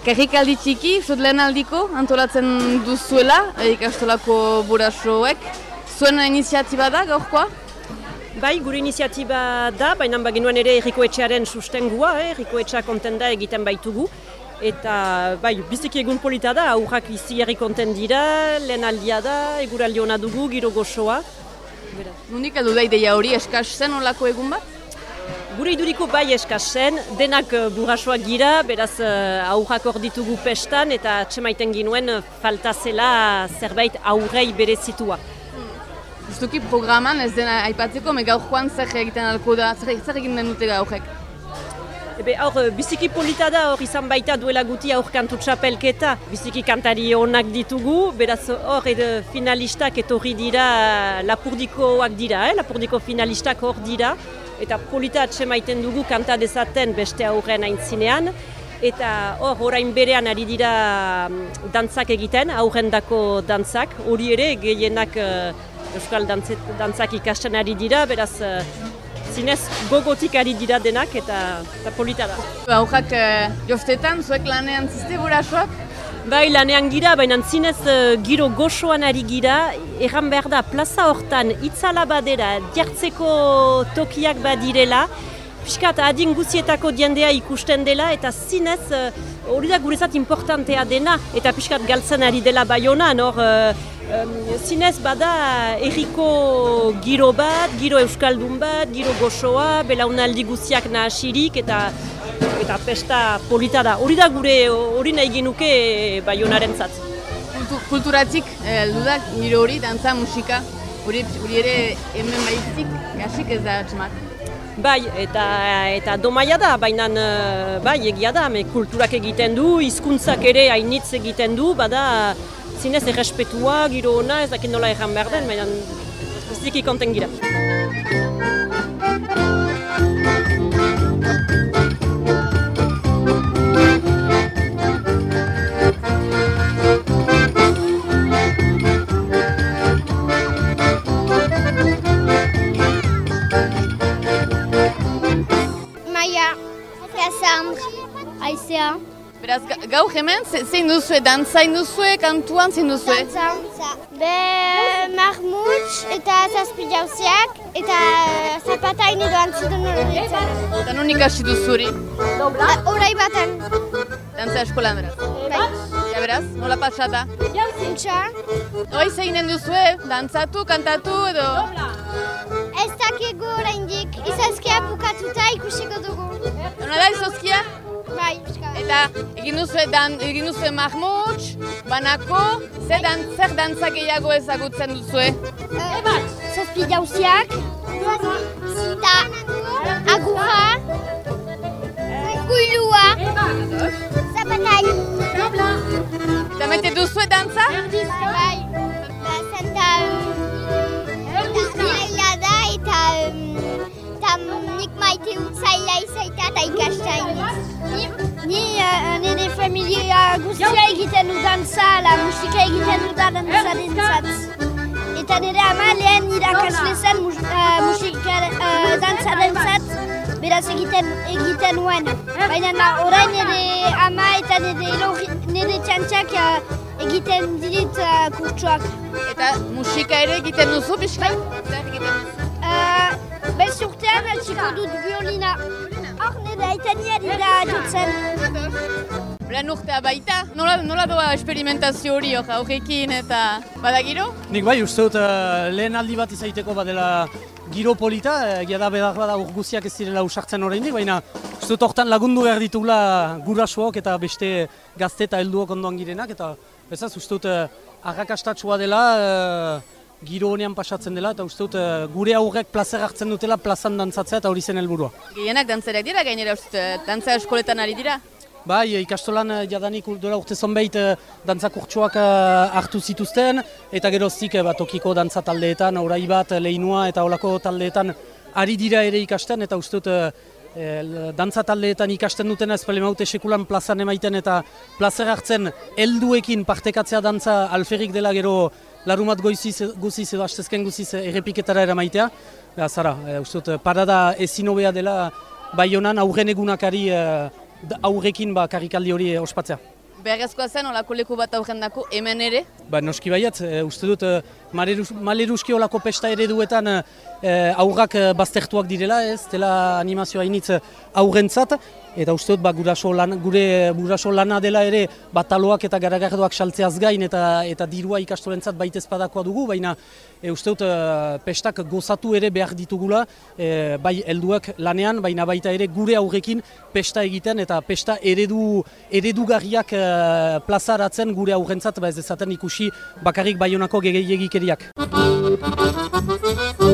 Karrikaldi txiki, zut lehen aldiko, antolatzen duzuela, ikastolako burasoek. Zuen iniziatiba da, gaurkoa? Bai, gure iniziatiba da, baina baginuen ere erriko etxearen sustengua, eh? erriko etxea kontenda egiten baitugu. Eta, bai, biziki egun polita da, aurrak izi herri konten dira, lehen aldia da, eguraldi hona dugu, giro goxoa. Nundik edu da ideia hori, eskaz zen olako egun bat? Gure iduriko bai eskasen, denak uh, burrasoak gira, beraz uh, aurrak hor ditugu pestan eta txemaiten ginuen uh, falta zela zerbait aurrei berezitua. Zuztuki programan ez dena aipatzeko, me gaur joan zer egiten alko da, zer, egin den dute gaurrek? Ebe hor, biziki polita da hor izan baita duela guti aurkantu txapelketa. Biziki kantari onak ditugu, beraz hor edo finalistak etorri dira, lapurdikoak dira, eh? lapurdiko finalistak hor dira. Eta polita atsemaiten dugu kanta dezaten beste aurren aintzinean. Eta hor, orain berean ari dira mm, dantzak egiten, aurrendako dantzak. Hori ere, gehienak uh, euskal dantzet, dantzak ikasten ari dira, beraz uh, zinez gogotik ari dira denak eta, eta polita da. Aurrak uh, joftetan, zuek lanean zizte burasoak? Bai, lanean gira, baina zinez uh, giro goxoan ari gira, erran behar da, plaza hortan itzala badera, jartzeko tokiak badirela, Piskat adin guzietako diendea ikusten dela eta zinez hori da gurezat importantea dena eta piskat galtzen ari dela baionan hor um, zinez bada erriko giro bat, giro euskaldun bat, giro goxoa, belaunaldi guziak nahasirik eta eta pesta polita da. Hori da gure hori nahi genuke baionaren zat. Kulturatik, heldu da, giro hori, dantza, musika, hori ere hemen baizik, gasik ez da atxemat. Bai, eta eta domaia da, baina bai, egia da, me kulturak egiten du, hizkuntzak ere hainitz egiten du, bada zinez errespetua, giro ona, ez dakit nola erran behar den, baina ez konten gira. Beraz, gau hemen, zein duzue, dantzain duzue, kantuan zein duzue? Dantza. Be, marmutx eta zazpi jauziak eta zapatain edo antzidun horretzen. Eta non ikasi duzuri? Dobla. Horai baten. Dantza eskolan beraz? Bai. Ja beraz, nola pasata? Jautzintxa. Hoi zeinen duzue, dantzatu, kantatu edo? Dobla. Ez dakigu oraindik, izazkia bukatuta ikusiko dugu. Hona da izozkia? Bai, Eta egin duzue, dan, egin duzue mahmutx, banako, zer, dan, zer dantzak gehiago ezagutzen duzue? Eba, zazpi jauziak, eta nik maite utzaila izaita eta ikastainiz. Ni nire familia guztia egiten du dantza, la musika egiten du dantza dintzat. Eta nire ama lehen irakasle zen musika dantza dintzat, beraz egiten egiten nuen. Baina orain nire ama eta nire, nire txantxak egiten dirit kurtsuak. Eta musika ere egiten duzu, pixka? Zer egiten duzu? Bez altxiko dut biolina. Hor nire aitania dira jotzen. Lan urtea baita, nola, nola doa experimentazio hori horrekin eta badagiro? Nik bai, uste dut uh, lehen aldi bat izaiteko badela giro polita, egia da bedar bada urguziak ez direla usartzen oraindik, baina uste dut hortan lagundu behar ditugula gurasoak eta beste gazte eta helduok ondoan girenak, eta bezaz uste dut uh, arrakastatsua dela, uh, giro honean pasatzen dela, eta uste dut uh, gure aurrek plazer hartzen dutela plazan dantzatzea eta hori zen helburua. Gehienak dantzerak dira, gainera uste, dantza eskoletan ari dira? Bai, ikastolan jadanik dola urte zonbeit dantza kurtsuak hartu zituzten, eta geroztik bat tokiko dantza taldeetan, orai bat, lehinua eta olako taldeetan ari dira ere ikasten, eta uste dut e, dantza taldeetan ikasten dutena ez maute sekulan plazan emaiten eta plazer hartzen helduekin partekatzea dantza alferik dela gero larumat goiziz, guziz edo hastezken guziz errepiketara eramaitea. Zara, e, uste dut, parada ezin hobea dela bai honan aurren egunakari aurrekin ba, karikaldi hori ospatzea. Beharrezkoa zen, olako leku bat aurrendako hemen ere? Ba, noski baiat, e, uste dut, e, maleruski olako pesta ereduetan e, aurrak baztertuak direla, ez, dela animazioa initz aurrentzat, eta uste dut ba, guraso lan, gure guraso lana dela ere bataloak eta garagardoak saltzeaz gain eta eta dirua ikastorentzat baita ezpadakoa dugu, baina e, uste dut pestak gozatu ere behar ditugula, e, bai helduak lanean, baina baita ere gure aurrekin pesta egiten eta pesta eredu eredugarriak plazaratzen gure aurrentzat, ba ez dezaten ikusi bakarrik baionako gegeiegikeriak. Thank